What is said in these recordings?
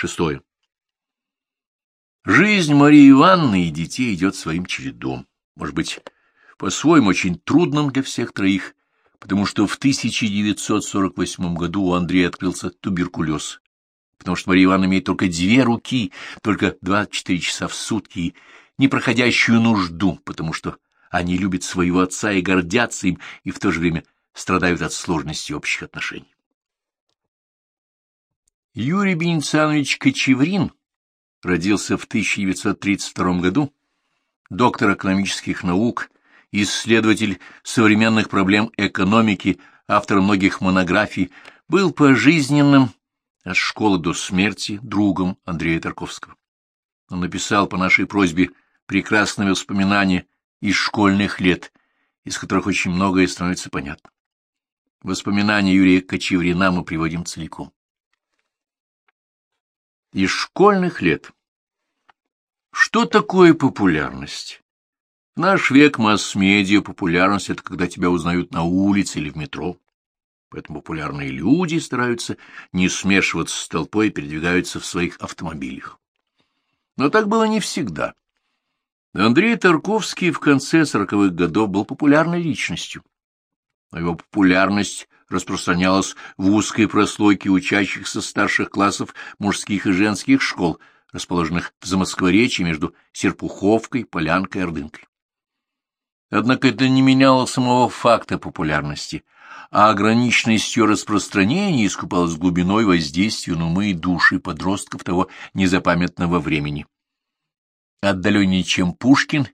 Шестое. Жизнь Марии Ивановны и детей идет своим чередом. Может быть, по-своему очень трудным для всех троих, потому что в 1948 году у Андрея открылся туберкулез, потому что Мария Ивановна имеет только две руки, только 24 часа в сутки и непроходящую нужду, потому что они любят своего отца и гордятся им, и в то же время страдают от сложности общих отношений. Юрий Бенецианович Кочеврин родился в 1932 году, доктор экономических наук, исследователь современных проблем экономики, автор многих монографий, был пожизненным от школы до смерти другом Андрея Тарковского. Он написал по нашей просьбе прекрасные воспоминания из школьных лет, из которых очень многое становится понятно. Воспоминания Юрия Кочеврина мы приводим целиком. Из школьных лет. Что такое популярность? Наш век масс-медиа популярность — это когда тебя узнают на улице или в метро. Поэтому популярные люди стараются не смешиваться с толпой и передвигаются в своих автомобилях. Но так было не всегда. Андрей Тарковский в конце сороковых годов был популярной личностью. Но его популярность распространялась в узкой прослойке учащихся старших классов мужских и женских школ, расположенных в Замоскворечье между Серпуховкой, Полянкой и Ордынкой. Однако это не меняло самого факта популярности, а ограниченностью распространения искупалось глубиной воздействия на умы и души подростков того незапамятного времени. Отдаленнее, чем Пушкин,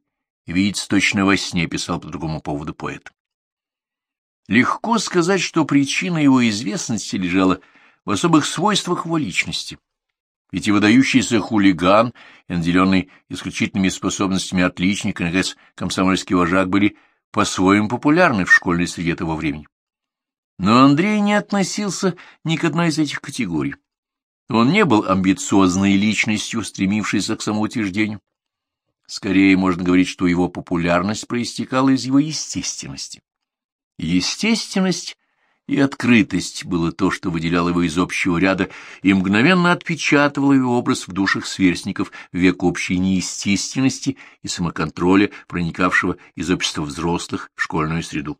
видится точно во сне, писал по другому поводу поэт. Легко сказать, что причина его известности лежала в особых свойствах его личности. Ведь и выдающийся хулиган, и наделенный исключительными способностями отличник, и, наконец, комсомольский вожак были по-своему популярны в школьной среде того времени. Но Андрей не относился ни к одной из этих категорий. Он не был амбициозной личностью, стремившейся к самоутверждению. Скорее можно говорить, что его популярность проистекала из его естественности. Естественность и открытость было то, что выделяло его из общего ряда и мгновенно отпечатывало его образ в душах сверстников век общей неестественности и самоконтроля, проникавшего из общества взрослых в школьную среду.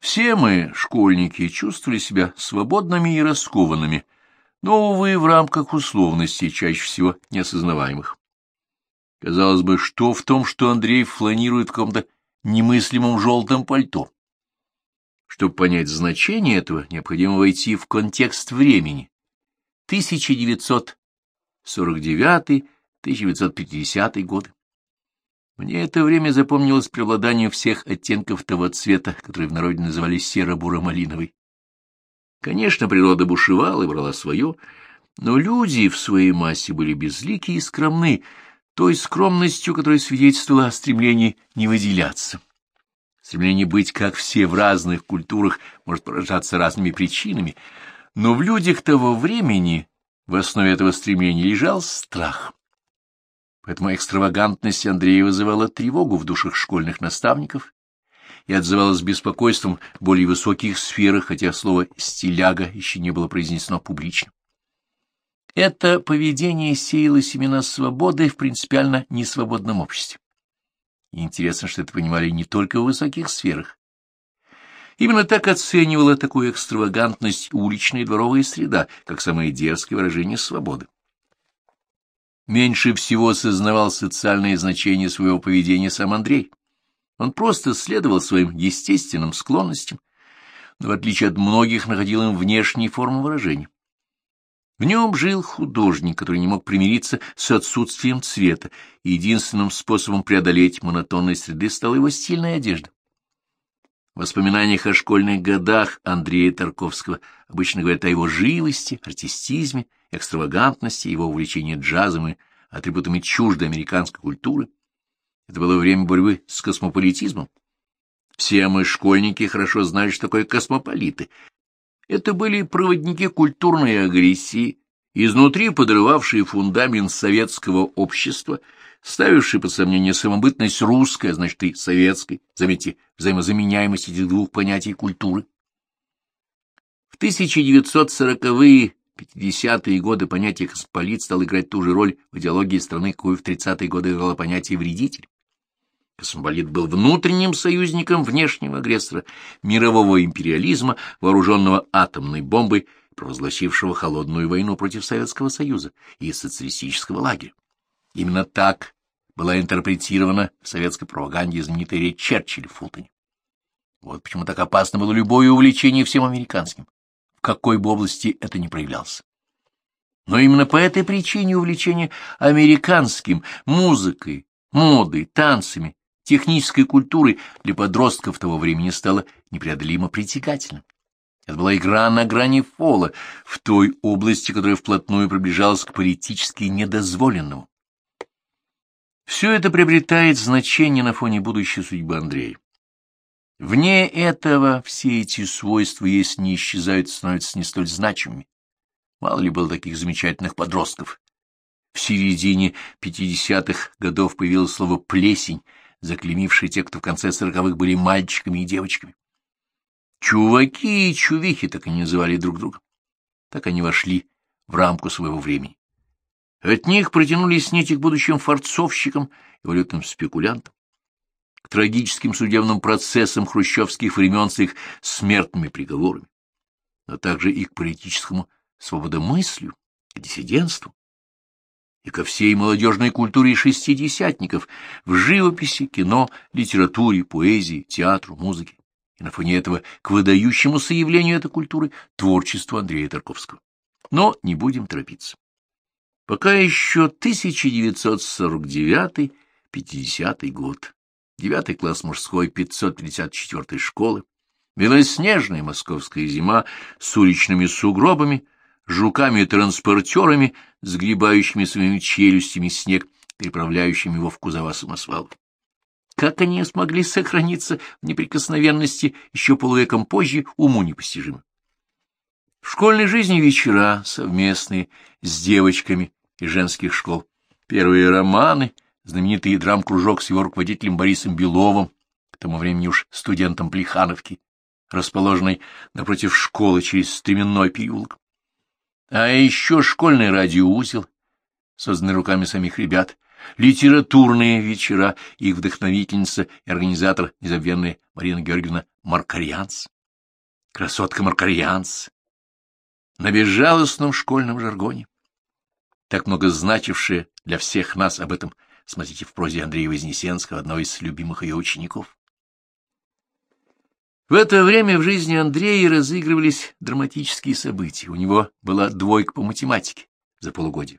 Все мы, школьники, чувствовали себя свободными и раскованными, но, увы, в рамках условностей, чаще всего неосознаваемых. Казалось бы, что в том, что Андрей фланирует в каком-то немыслимом желтом пальто? Чтобы понять значение этого, необходимо войти в контекст времени. 1949-1950 годы. Мне это время запомнилось преобладанием всех оттенков того цвета, который в народе называли серо-буро-малиновый. Конечно, природа бушевала и брала свое, но люди в своей массе были безлики и скромны, той скромностью, которая свидетельствовала о стремлении не выделяться. Стремление быть, как все в разных культурах, может поражаться разными причинами, но в людях того времени в основе этого стремления лежал страх. Поэтому экстравагантность Андрея вызывала тревогу в душах школьных наставников и отзывалась беспокойством в более высоких сферах, хотя слово «стиляга» еще не было произнесено публично. Это поведение сеяло семена свободы в принципиально несвободном обществе. Интересно, что это понимали не только в высоких сферах. Именно так оценивала такую экстравагантность уличная и дворовая среда, как самое дерзкое выражение свободы меньше всего сознавал социальное значение своего поведения сам Андрей. Он просто следовал своим естественным склонностям, но в отличие от многих находил им внешние формы выражения. В нем жил художник, который не мог примириться с отсутствием цвета, единственным способом преодолеть монотонность среды стала его стильная одежда. В воспоминаниях о школьных годах Андрея Тарковского обычно говорят о его живости, артистизме, экстравагантности, его увлечении джазом и атрибутами чуждой американской культуры. Это было время борьбы с космополитизмом. Все мы, школьники, хорошо знали, что такое космополиты. Это были проводники культурной агрессии, изнутри подрывавшие фундамент советского общества, ставившие под сомнение самобытность русской, а значит и советской, заметьте, взаимозаменяемость этих двух понятий культуры. В 1940-е В 50-е годы понятие «космополит» стало играть ту же роль в идеологии страны, какую в 30-е годы играло понятие «вредитель». Космополит был внутренним союзником внешнего агрессора, мирового империализма, вооруженного атомной бомбой, провозгласившего холодную войну против Советского Союза и социалистического лагеря. Именно так была интерпретирована в советской пропаганде знаменитая речь Черчилля в Фултоне. Вот почему так опасно было любое увлечение всем американским, в какой бы области это ни проявлялось. Но именно по этой причине увлечение американским, музыкой, модой, танцами, технической культурой для подростков того времени стало непреодолимо притягательным. Это была игра на грани фола, в той области, которая вплотную приближалась к политически недозволенному. Все это приобретает значение на фоне будущей судьбы Андрея. Вне этого все эти свойства, если не исчезают, становятся не столь значимыми. Мало ли было таких замечательных подростков. В середине 50-х годов появилось слово «плесень», заклемившее тех, кто в конце сороковых были мальчиками и девочками. Чуваки и чувихи так и не называли друг друга. Так они вошли в рамку своего времени. От них протянулись нити к будущим форцовщикам и валютным спекулянтам, к трагическим судебным процессам хрущевских времен с их смертными приговорами, но также и к политическому свободомыслию, к диссидентству, и ко всей молодежной культуре шестидесятников в живописи, кино, литературе, поэзии, театру, музыке, и на фоне этого к выдающемуся явлению этой культуры творчеству Андрея Тарковского. Но не будем торопиться. Пока еще 1949-50 год, девятый класс мужской 554 школы, белоснежная московская зима с уличными сугробами, жуками-транспортерами, сгребающими своими челюстями снег, переправляющими его в кузова самосвалов. Как они смогли сохраниться в неприкосновенности еще полувеком позже, уму непостижимо. В школьной жизни вечера совместные с девочками из женских школ. Первые романы, знаменитый драм-кружок с его руководителем Борисом Беловым, к тому времени уж студентом Плехановки, расположенной напротив школы через стременной переулок. А еще школьный радиоузел, созданный руками самих ребят, литературные вечера, их вдохновительница и организатор незабвенная Марина Георгиевна Маркарианц. Красотка Маркарианц. На безжалостном школьном жаргоне так много значившее для всех нас об этом, смотрите в прозе Андрея Вознесенского, одного из любимых ее учеников. В это время в жизни Андрея разыгрывались драматические события. У него была двойка по математике за полугодие.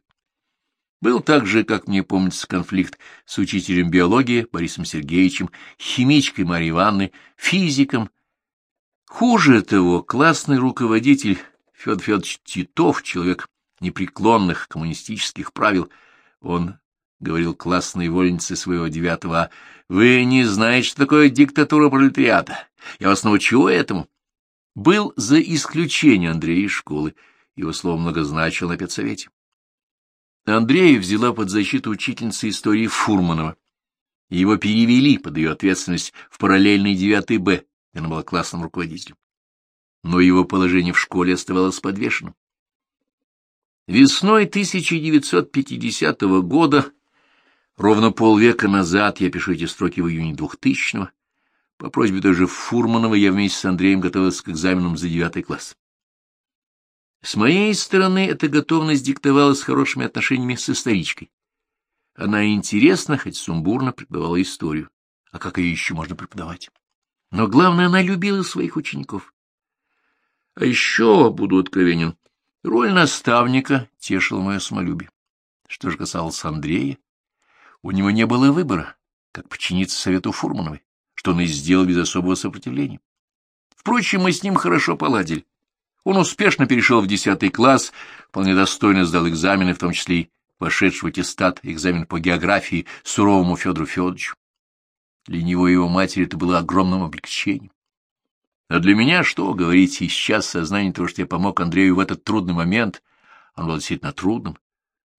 Был также, как мне помнится, конфликт с учителем биологии Борисом Сергеевичем, химичкой Марьей Ивановной, физиком. Хуже того, классный руководитель Федор Федорович Титов, человек непреклонных коммунистических правил, он говорил классной вольнице своего девятого «Вы не знаете, что такое диктатура пролетариата. Я вас научу этому». Был за исключение Андрея из школы, его слово многозначил на педсовете. Андрея взяла под защиту учительница истории Фурманова. Его перевели под ее ответственность в параллельный девятый Б, где она была классным руководителем. Но его положение в школе оставалось подвешенным. Весной 1950 года, ровно полвека назад, я пишу эти строки в июне 2000-го, по просьбе той же Фурманова я вместе с Андреем готовился к экзаменам за девятый класс. С моей стороны эта готовность диктовалась хорошими отношениями с историчкой. Она интересно, хоть сумбурно, преподавала историю. А как ее еще можно преподавать? Но главное, она любила своих учеников. А еще, буду откровенен, Роль наставника тешила мое самолюбие. Что же касалось Андрея, у него не было выбора, как подчиниться совету Фурмановой, что он и сделал без особого сопротивления. Впрочем, мы с ним хорошо поладили. Он успешно перешел в десятый класс, вполне достойно сдал экзамены, в том числе и вошедший аттестат экзамен по географии суровому Федору Федоровичу. Для него и его матери это было огромным облегчением. А для меня что говорить сейчас сознание того, что я помог Андрею в этот трудный момент, он был действительно трудным,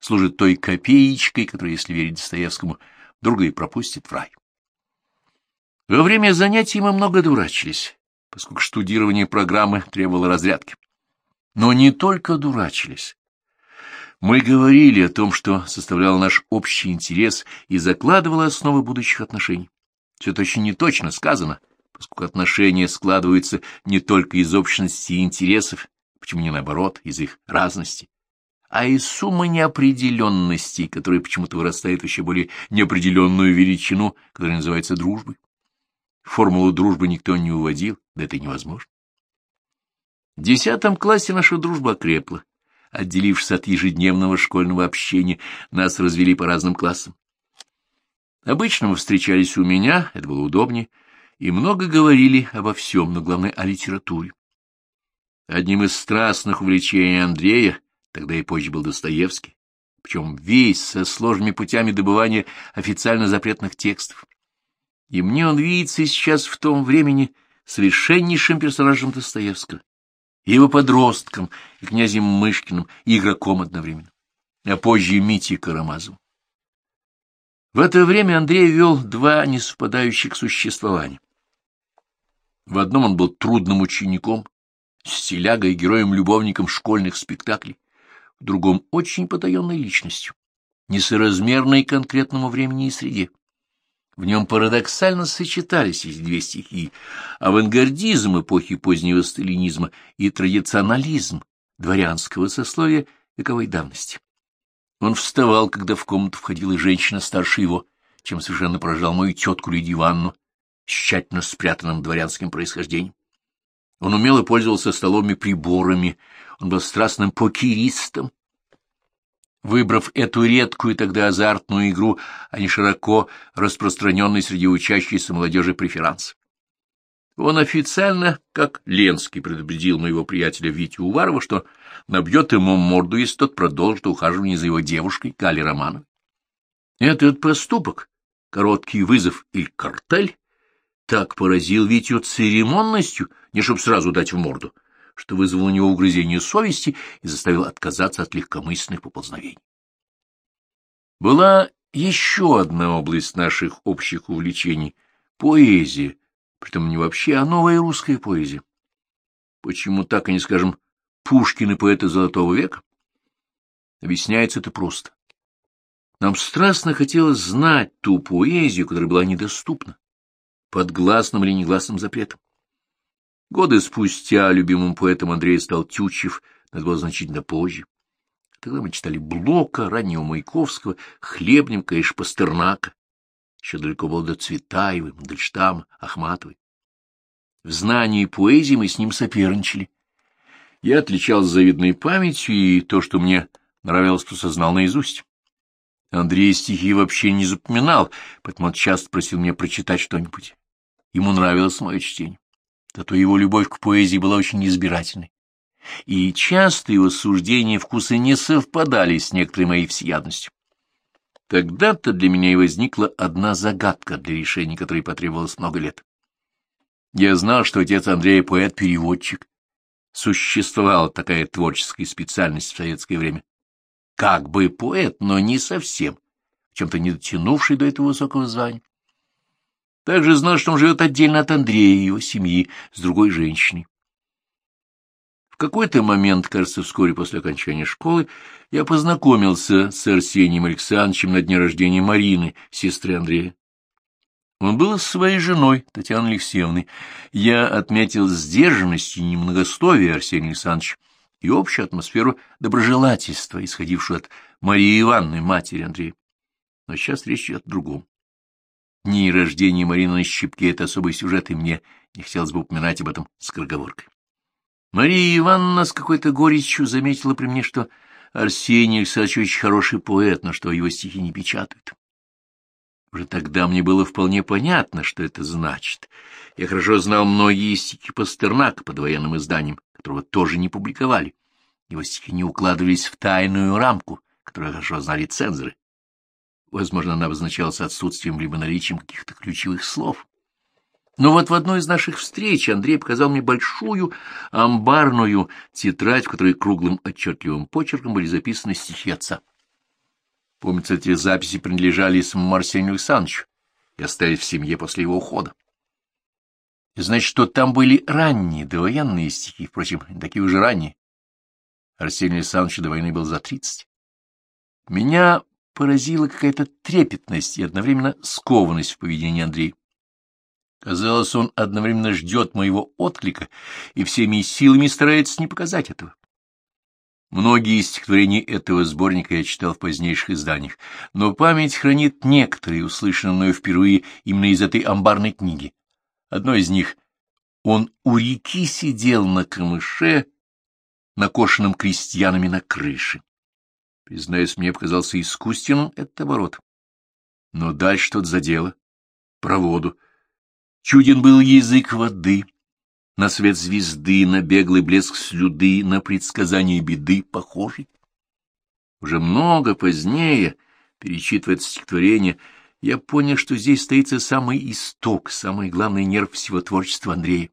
служит той копеечкой, которая, если верить Достоевскому, друга и пропустит в рай. Во время занятий мы много дурачились, поскольку штудирование программы требовало разрядки. Но не только дурачились. Мы говорили о том, что составлял наш общий интерес и закладывало основы будущих отношений. Все это очень неточно сказано, поскольку отношения складываются не только из общности интересов, почему не наоборот, из их разности, а из суммы неопределенностей, которая почему-то вырастает в еще более неопределенную величину, которая называется дружбой. Формулу дружбы никто не уводил, да это невозможно. В десятом классе наша дружба окрепла, Отделившись от ежедневного школьного общения, нас развели по разным классам. Обычно мы встречались у меня, это было удобнее, и много говорили обо всем, но главное о литературе. Одним из страстных увлечений Андрея, тогда и позже был Достоевский, причем весь со сложными путями добывания официально запретных текстов. И мне он видится сейчас в том времени совершеннейшим персонажем Достоевского, его подростком, и князем Мышкиным, и игроком одновременно, а позже и Митей Карамазовым. В это время Андрей вел два несовпадающих существования. В одном он был трудным учеником, стилягой и героем-любовником школьных спектаклей, в другом — очень потаенной личностью, несоразмерной конкретному времени и среде. В нем парадоксально сочетались эти две стихии — авангардизм эпохи позднего сталинизма и традиционализм дворянского сословия вековой давности. Он вставал, когда в комнату входила женщина старше его, чем совершенно поражал мою тетку Лидию Ивановну тщательно спрятанным дворянским происхождением. Он умело пользовался столовыми приборами, он был страстным покеристом, Выбрав эту редкую тогда азартную игру, а не широко распространенный среди учащейся молодежи преферанс. Он официально, как Ленский, предупредил моего приятеля Витю Уварова, что набьет ему морду, если тот продолжит ухаживание за его девушкой Кали Романовой. Этот поступок, короткий вызов или картель, так поразил Витю церемонностью, не чтоб сразу дать в морду, что вызвало у него угрызение совести и заставил отказаться от легкомысленных поползновений. Была еще одна область наших общих увлечений — поэзия, притом не вообще, а новая русская поэзия. Почему так, и не скажем, Пушкин и поэты Золотого века? Объясняется это просто. Нам страстно хотелось знать ту поэзию, которая была недоступна, под гласным или негласным запретом. Годы спустя любимым поэтом Андрея стал Тютчев, это было значительно позже. Тогда мы читали Блока, раннего Маяковского, Хлебненко и Пастернака. Еще далеко было до Цветаевой, Мандельштама, Ахматовой. В знании поэзии мы с ним соперничали. Я отличался завидной памятью, и то, что мне нравилось, просто знал наизусть. Андрей стихи вообще не запоминал, поэтому он часто просил меня прочитать что-нибудь. Ему нравилось мое чтение. Зато его любовь к поэзии была очень избирательной. И часто его суждения и вкусы не совпадали с некоторой моей всеядностью. Тогда-то для меня и возникла одна загадка, для решения которой потребовалось много лет. Я знал, что отец Андрея поэт-переводчик. Существовала такая творческая специальность в советское время. Как бы поэт, но не совсем, чем-то не дотянувший до этого высокого звания. Также знал, что он живет отдельно от Андрея и его семьи с другой женщиной. В какой-то момент, кажется, вскоре после окончания школы, я познакомился с Арсением Александровичем на дне рождения Марины, сестры Андрея. Он был с своей женой, Татьяной Алексеевной. Я отметил сдержанность и немногословие Арсения Александровича и общую атмосферу доброжелательства, исходившую от Марии Ивановны, матери Андрея. Но сейчас речь идет о другом. Дни рождения Марины на щипке — это особый сюжет, и мне не хотелось бы упоминать об этом скороговоркой. Мария Ивановна с какой-то горечью заметила при мне, что Арсений Александрович хороший поэт, но что его стихи не печатают. Уже тогда мне было вполне понятно, что это значит. Я хорошо знал многие стихи Пастернака под военным изданием, которого тоже не публиковали. Его стихи не укладывались в тайную рамку, которую хорошо знали цензоры. Возможно, она обозначалась отсутствием либо наличием каких-то ключевых слов. Но вот в одной из наших встреч Андрей показал мне большую амбарную тетрадь, в которой круглым отчетливым почерком были записаны стихи отца. Помнится, эти записи принадлежали самому Арсению Александровичу и остались в семье после его ухода. Значит, что там были ранние, довоенные стихи, впрочем, такие уже ранние, Арсению Александровичу до войны был за тридцать. Меня поразила какая-то трепетность и одновременно скованность в поведении Андрея. Казалось, он одновременно ждет моего отклика и всеми силами старается не показать этого. Многие из стихотворений этого сборника я читал в позднейших изданиях, но память хранит некоторые, услышанные мною впервые именно из этой амбарной книги. Одно из них — он у реки сидел на камыше, накошенном крестьянами на крыше. Признаюсь, мне показался искусственным этот оборот. Но дальше что-то задело. Про воду. Чуден был язык воды, на свет звезды, на беглый блеск слюды, на предсказание беды похожий. Уже много позднее, перечитывая стихотворение, я понял, что здесь стоится самый исток, самый главный нерв всего творчества Андрея.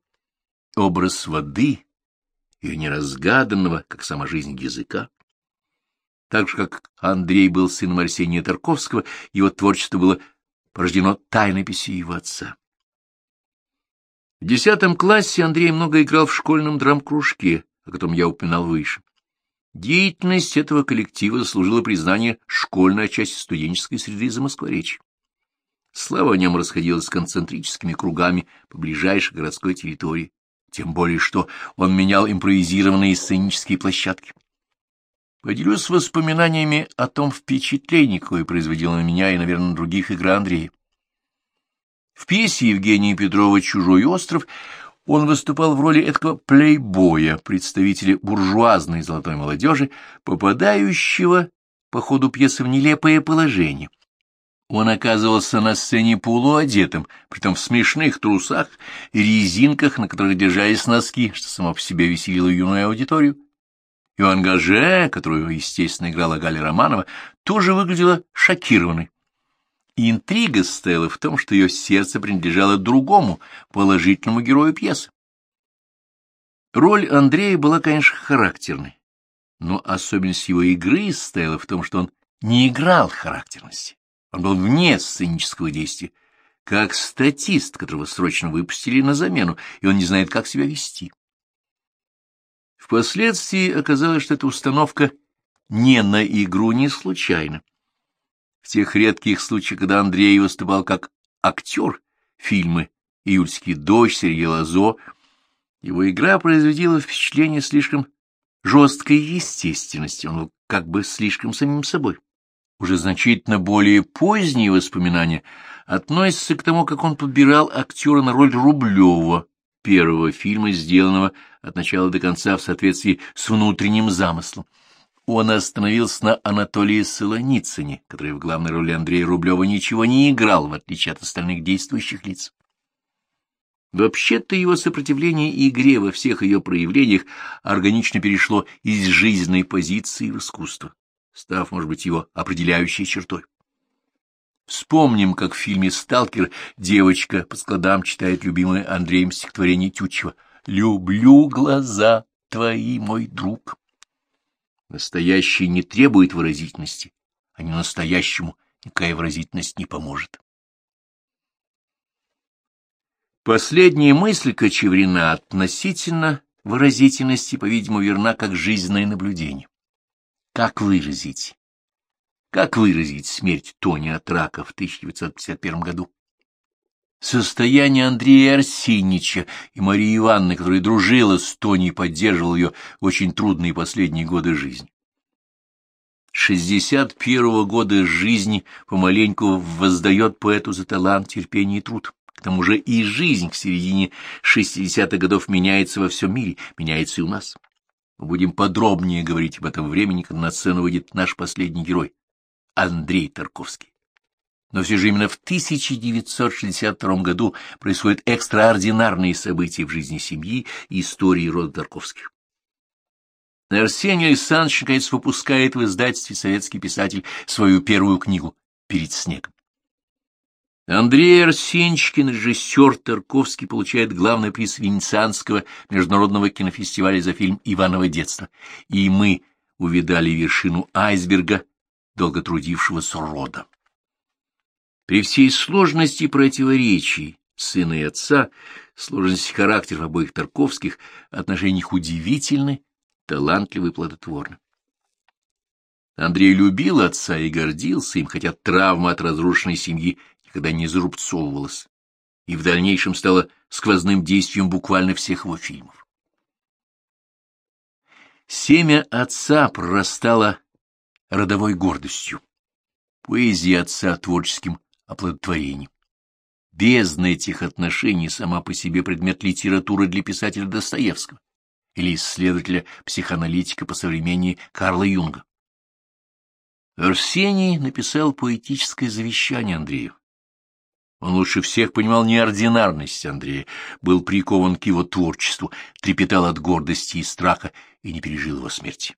Образ воды, ее неразгаданного, как сама жизнь языка. Так же, как Андрей был сыном Арсения Тарковского, его творчество было порождено тайнописью его отца. В десятом классе Андрей много играл в школьном драм-кружке, о котором я упоминал выше. Деятельность этого коллектива заслужила признание школьной, части студенческой среды за Москворечье. Слава о нем расходилась концентрическими кругами по ближайшей городской территории, тем более что он менял импровизированные сценические площадки. Поделюсь воспоминаниями о том впечатлении, какое производило на меня и, наверное, на других игра Андрея. В пьесе Евгения Петрова «Чужой остров» он выступал в роли этого плейбоя, представителя буржуазной золотой молодежи, попадающего по ходу пьесы в нелепое положение. Он оказывался на сцене полуодетым, притом в смешных трусах и резинках, на которых держались носки, что само по себе веселило юную аудиторию. И у ангаже, которую, естественно, играла Галя Романова, тоже выглядела шокированной. Интрига стояла в том, что ее сердце принадлежало другому, положительному герою пьесы. Роль Андрея была, конечно, характерной, но особенность его игры стояла в том, что он не играл характерности. Он был вне сценического действия, как статист, которого срочно выпустили на замену, и он не знает, как себя вести. Впоследствии оказалось, что эта установка не на игру не случайна. В тех редких случаях, когда Андрей выступал как актер, фильмы «Июльский дождь», «Сергей Лазо», его игра производила впечатление слишком жесткой естественности, он как бы слишком самим собой. Уже значительно более поздние воспоминания относятся к тому, как он подбирал актера на роль Рублева, первого фильма, сделанного от начала до конца в соответствии с внутренним замыслом он остановился на Анатолии Солоницыне, который в главной роли Андрея Рублева ничего не играл, в отличие от остальных действующих лиц. Вообще-то его сопротивление игре во всех ее проявлениях органично перешло из жизненной позиции в искусство, став, может быть, его определяющей чертой. Вспомним, как в фильме «Сталкер» девочка по складам читает любимое Андреем стихотворение Тютчева «Люблю глаза твои, мой друг». Настоящее не требует выразительности, а не настоящему никакая выразительность не поможет. Последняя мысль Кочеврина относительно выразительности, по-видимому, верна как жизненное наблюдение. Как выразить? Как выразить смерть Тони от рака в 1951 году? Состояние Андрея Арсеньевича и Марии Ивановны, которая дружила с Тони и поддерживала ее в очень трудные последние годы жизни. Шестьдесят первого года жизни помаленьку воздает поэту за талант, терпение и труд. К тому же и жизнь к середине шестидесятых годов меняется во всем мире, меняется и у нас. Мы будем подробнее говорить об этом времени, когда на сцену выйдет наш последний герой — Андрей Тарковский но все же именно в 1962 году происходят экстраординарные события в жизни семьи и истории рода Тарковских. Арсений Александрович, наконец, выпускает в издательстве «Советский писатель» свою первую книгу «Перед снегом». Андрей Арсенчикин, режиссер Тарковский, получает главный приз Венецианского международного кинофестиваля за фильм «Иваново детство», и мы увидали вершину айсберга, долго трудившегося рода. При всей сложности противоречий сына и отца, сложности характеров обоих Тарковских, отношения их удивительны, талантливо и плодотворно. Андрей любил отца и гордился им, хотя травма от разрушенной семьи никогда не зарубцовывалась, и в дальнейшем стала сквозным действием буквально всех его фильмов. Семя отца прорастало родовой гордостью, поэзия отца творческим оплодотворением. Бездна этих отношений сама по себе предмет литературы для писателя Достоевского или исследователя-психоаналитика по современней Карла Юнга. Арсений написал поэтическое завещание Андрею. Он лучше всех понимал неординарность Андрея, был прикован к его творчеству, трепетал от гордости и страха и не пережил его смерти.